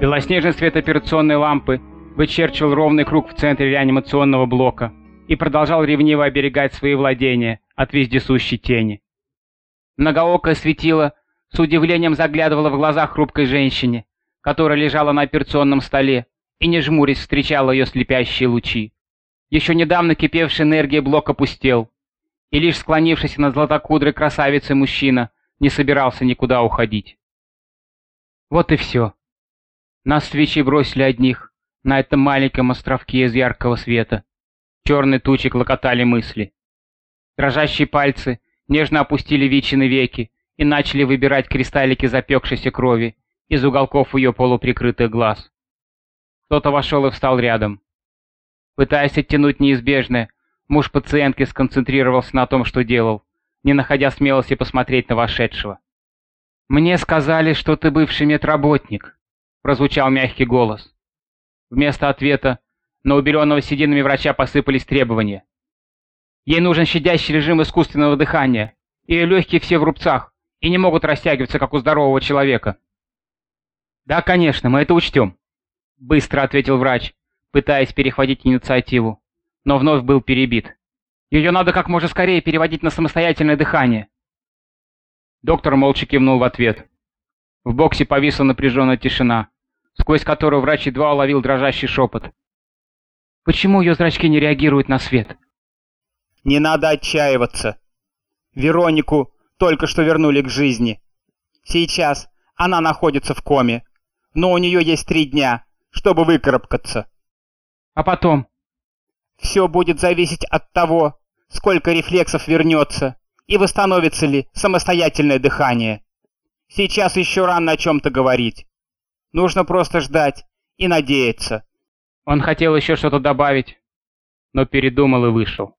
Белоснежный свет операционной лампы вычерчивал ровный круг в центре реанимационного блока и продолжал ревниво оберегать свои владения от вездесущей тени. Многоокое светило с удивлением заглядывало в глаза хрупкой женщине, которая лежала на операционном столе и, не жмурясь, встречала ее слепящие лучи. Еще недавно кипевшая энергия блока пустел, и лишь склонившийся над златокудрой красавицей мужчина не собирался никуда уходить. Вот и все. Нас свечи бросили одних на этом маленьком островке из яркого света. Черные тучи клокотали мысли. Дрожащие пальцы нежно опустили Вичины веки и начали выбирать кристаллики запекшейся крови из уголков ее полуприкрытых глаз. Кто-то вошел и встал рядом. Пытаясь оттянуть неизбежное, муж пациентки сконцентрировался на том, что делал, не находя смелости посмотреть на вошедшего. «Мне сказали, что ты бывший медработник», — прозвучал мягкий голос. Вместо ответа на убеленного сединами врача посыпались требования. Ей нужен щадящий режим искусственного дыхания. Ее легкие все в рубцах и не могут растягиваться, как у здорового человека. «Да, конечно, мы это учтем», — быстро ответил врач, пытаясь перехватить инициативу, но вновь был перебит. «Ее надо как можно скорее переводить на самостоятельное дыхание». Доктор молча кивнул в ответ. В боксе повисла напряженная тишина, сквозь которую врач едва уловил дрожащий шепот. «Почему ее зрачки не реагируют на свет?» Не надо отчаиваться. Веронику только что вернули к жизни. Сейчас она находится в коме, но у нее есть три дня, чтобы выкарабкаться. А потом? Все будет зависеть от того, сколько рефлексов вернется и восстановится ли самостоятельное дыхание. Сейчас еще рано о чем-то говорить. Нужно просто ждать и надеяться. Он хотел еще что-то добавить, но передумал и вышел.